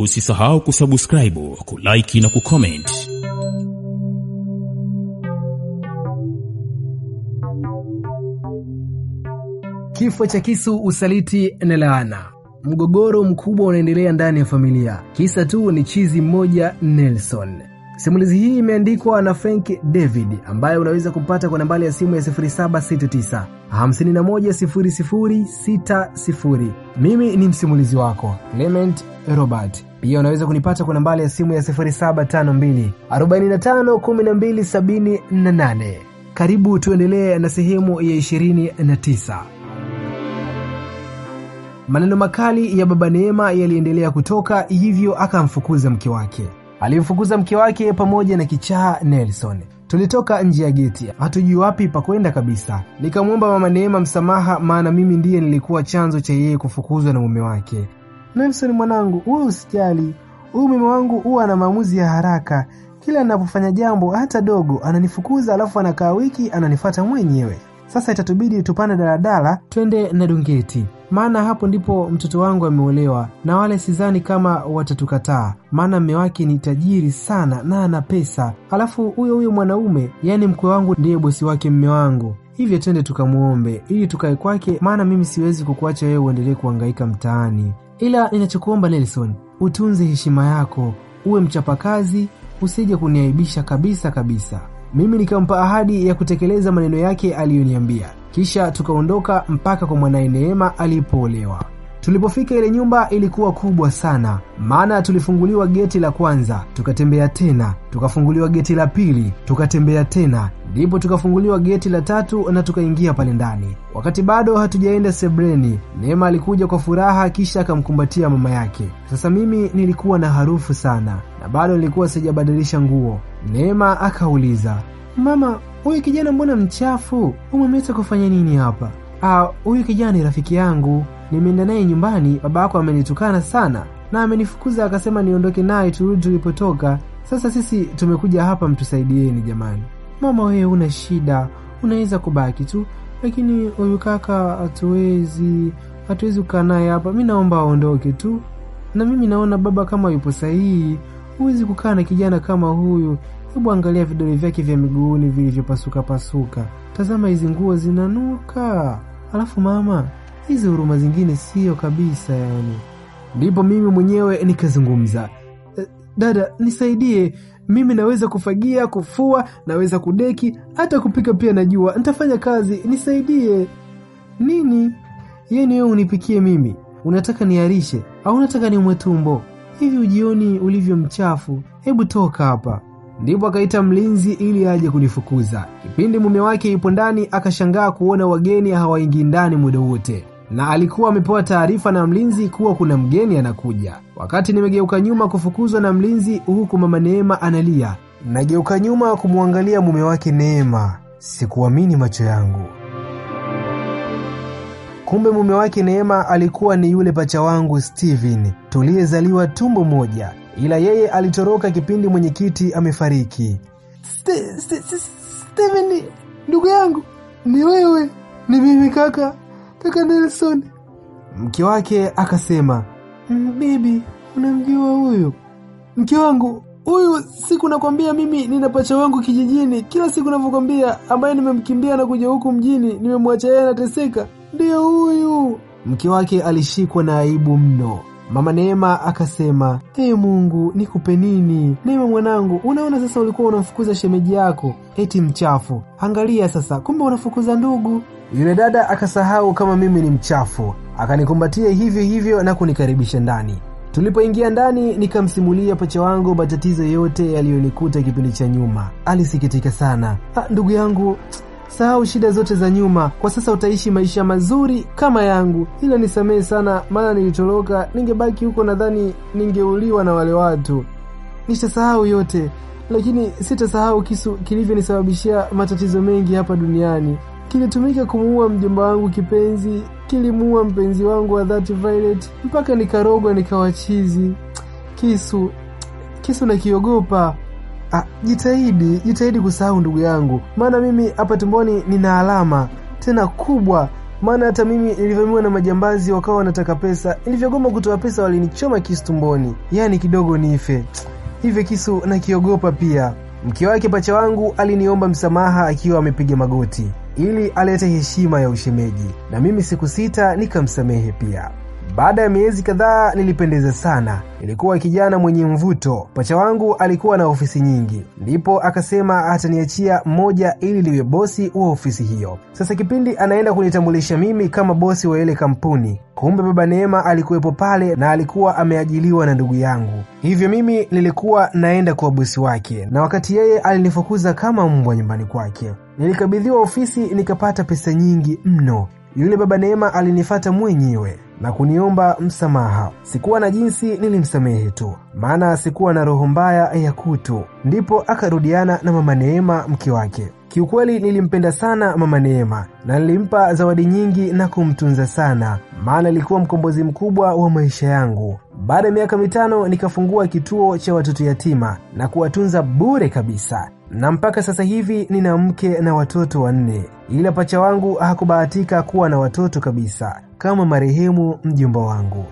Usisahau kusubscribe, kulike na kucomment. Kifo cha kisu, usaliti na laana. Mgogoro mkubwa unaendelea ndani ya familia. Kisa tu ni chizi mmoja Nelson. Simulizi hii imeandikwa na Frank David ambaye unaweza kupata kwa nambari ya simu ya 0769 510060. Mimi ni msimulizi wako Clement Robert. Pia unaweza kunipata kwa nambari ya simu ya 0752 451278. Karibu tuendelee na sehemu ya 29. Maneno makali ya baba Neema yaliendelea kutoka, hivyo akamfukuza mke wake. Alimfukuza mke wake pamoja na kichaa Nelson. Tulitoka nje ya geti, hatujui wapi pa kwenda kabisa. Nikamwomba mama Neema msamaha, maana mimi ndiye nilikuwa chanzo cha yeye kufukuzwa na mume wake. Nelson mwanangu, wewe usijali, huyu mume wangu huwa ana maamuzi ya haraka. Kila ninapofanya jambo hata dogo ananifukuza, alafu anakaa wiki ananifata mwenyewe. Sasa itatubidi tupande daladala twende na Dungeti, maana hapo ndipo mtoto wangu ameolewa, na wale sizani kama watatukataa, maana mme wake ni tajiri sana na ana pesa. Alafu huyo huyo mwanaume, yaani mkwe wangu, ndiye bosi wake mme wangu. Hivyo twende tukamwombe ili tukae kwake, maana mimi siwezi kukuacha wewe uendelee kuhangaika mtaani. Ila ninachokuomba Nelson, utunze heshima yako, uwe mchapakazi, usije kuniaibisha kabisa kabisa. Mimi nikampa ahadi ya kutekeleza maneno yake aliyoniambia. Kisha tukaondoka mpaka kwa mwanaye Neema alipoolewa. Tulipofika ile nyumba ilikuwa kubwa sana, maana tulifunguliwa geti la kwanza, tukatembea tena, tukafunguliwa geti la pili, tukatembea tena, ndipo tukafunguliwa geti la tatu na tukaingia pale ndani. Wakati bado hatujaenda sebreni, Neema alikuja kwa furaha, kisha akamkumbatia mama yake. Sasa mimi nilikuwa na harufu sana na bado nilikuwa sijabadilisha nguo. Neema akauliza, mama, huyu kijana mbona mchafu? Umemleta kufanya nini hapa? Ah, huyu kijana ni rafiki yangu, nimeenda naye nyumbani. Baba yako amenitukana sana na amenifukuza akasema niondoke naye turudi tulipotoka. Sasa sisi tumekuja hapa, mtusaidieni jamani. Mama, wewe una shida, unaweza kubaki tu, lakini huyu kaka hatuwezi, hatuwezi kukaa naye hapa. Mi naomba aondoke tu, na mimi naona baba kama yupo sahihi. Huwezi kukaa na kijana kama huyu. Hebu angalia vidole vyake vya miguuni vilivyopasuka pasuka, tazama hizi nguo zinanuka. Alafu mama, hizi huruma zingine sio kabisa yani. Ndipo mimi mwenyewe nikazungumza, "Eh, dada, nisaidie mimi naweza kufagia, kufua, naweza kudeki, hata kupika pia najua, nitafanya kazi, nisaidie. Nini? Yeni wewe unipikie mimi? Unataka niarishe au unataka niumwe tumbo? Hivi ujioni ulivyo mchafu? Hebu toka hapa. Ndipo akaita mlinzi ili aje kunifukuza. Kipindi mume wake yupo ndani, akashangaa kuona wageni hawaingii ndani muda wote, na alikuwa amepewa taarifa na mlinzi kuwa kuna mgeni anakuja. Wakati nimegeuka nyuma kufukuzwa na mlinzi, huku mama Neema analia, nageuka nyuma kumwangalia mume wake Neema. Sikuamini macho yangu. Kumbe mume wake Neema alikuwa ni yule pacha wangu Steven tuliyezaliwa tumbo moja, ila yeye alitoroka kipindi mwenyekiti amefariki. Ste, ste, ste, Steven, ndugu yangu, ni wewe? Ni mimi kaka, kaka Nelson. Mke wake akasema, "Mm, bibi, unamjua huyu mke wangu? Huyu siku nakwambia mimi nina pacha wangu kijijini, kila siku navyokwambia, ambaye nimemkimbia na kuja huku mjini, nimemwacha yeye anateseka, ndiyo huyu. Mke wake alishikwa na aibu mno. Mama Neema akasema, ee Mungu, nikupe nini? Neema mwanangu, unaona sasa ulikuwa unamfukuza shemeji yako eti mchafu. Angalia sasa, kumbe unafukuza ndugu. Yule dada akasahau kama mimi ni mchafu, akanikumbatia hivyo hivyo na kunikaribisha ndani. Tulipoingia ndani, nikamsimulia pacha wangu matatizo yote yaliyonikuta kipindi cha nyuma. Alisikitika sana. Ha, ndugu yangu Sahau shida zote za nyuma, kwa sasa utaishi maisha mazuri kama yangu, ila nisamehe sana, maana nilitoroka. Ningebaki huko nadhani ningeuliwa na wale watu. Nitasahau yote, lakini sitasahau kisu kilivyonisababishia matatizo mengi hapa duniani. Kilitumika kumuua mjomba wangu kipenzi, kilimuua mpenzi wangu wa dhati Violet, mpaka nikarogwa nikawachizi. Kisu, kisu nakiogopa. Ah, jitahidi jitahidi kusahau ndugu yangu, maana mimi hapa tumboni nina alama tena kubwa maana hata mimi nilivamiwa na majambazi wakawa wanataka pesa. Nilivyogoma kutoa pesa, walinichoma kisu tumboni, yaani kidogo nife. Hivyo kisu nakiogopa pia. Mke wake pacha wangu aliniomba msamaha akiwa amepiga magoti ili alete heshima ya ushemeji, na mimi siku sita nikamsamehe pia. Baada ya miezi kadhaa nilipendeza sana, nilikuwa kijana mwenye mvuto. Pacha wangu alikuwa na ofisi nyingi, ndipo akasema ataniachia moja ili liwe bosi wa ofisi hiyo. Sasa kipindi anaenda kunitambulisha mimi kama bosi wa ile kampuni, kumbe baba Neema alikuwepo pale na alikuwa ameajiliwa na ndugu yangu, hivyo mimi nilikuwa naenda kwa bosi wake, na wakati yeye alinifukuza kama mbwa nyumbani kwake. Nilikabidhiwa ofisi nikapata pesa nyingi mno. Yule baba Neema alinifata mwenyewe na kuniomba msamaha. Sikuwa na jinsi, nilimsamehe tu, maana sikuwa na roho mbaya ya kutu. Ndipo akarudiana na mama Neema, mke wake. Kiukweli nilimpenda sana mama Neema na nilimpa zawadi nyingi na kumtunza sana, maana alikuwa mkombozi mkubwa wa maisha yangu. Baada ya miaka mitano nikafungua kituo cha watoto yatima na kuwatunza bure kabisa, na mpaka sasa hivi nina mke na watoto wanne, ila pacha wangu hakubahatika kuwa na watoto kabisa kama marehemu mjomba wangu.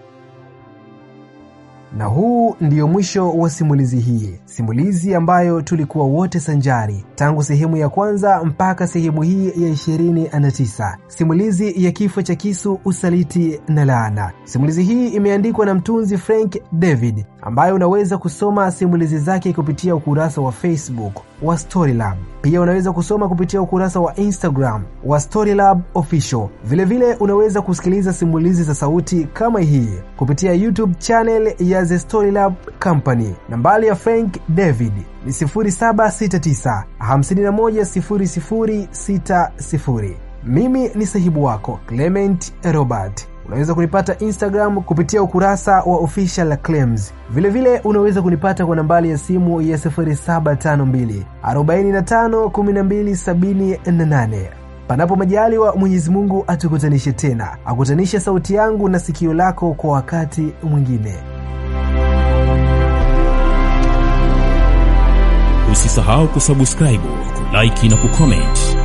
Na huu ndiyo mwisho wa simulizi hii, simulizi ambayo tulikuwa wote sanjari tangu sehemu ya kwanza mpaka sehemu hii ya ishirini na tisa, simulizi ya kifo cha kisu, usaliti na laana. Simulizi hii imeandikwa na mtunzi Frank David, ambayo unaweza kusoma simulizi zake kupitia ukurasa wa Facebook wa Storylab. Pia unaweza kusoma kupitia ukurasa wa Instagram wa Storylab Official. Vilevile vile unaweza kusikiliza simulizi za sauti kama hii kupitia YouTube channel ya The Storylab Company. Nambari ya Frank David ni 0769 510060. Mimi ni sahibu wako Clement Robert. Unaweza kunipata Instagram kupitia ukurasa wa official claims. Vilevile unaweza kunipata kwa nambari ya simu ya 0752 45 12 78. Panapo majaliwa Mwenyezi Mungu atukutanishe tena, akutanishe sauti yangu na sikio lako kwa wakati mwingine. Usisahau kusubscribe, kulike na kucomment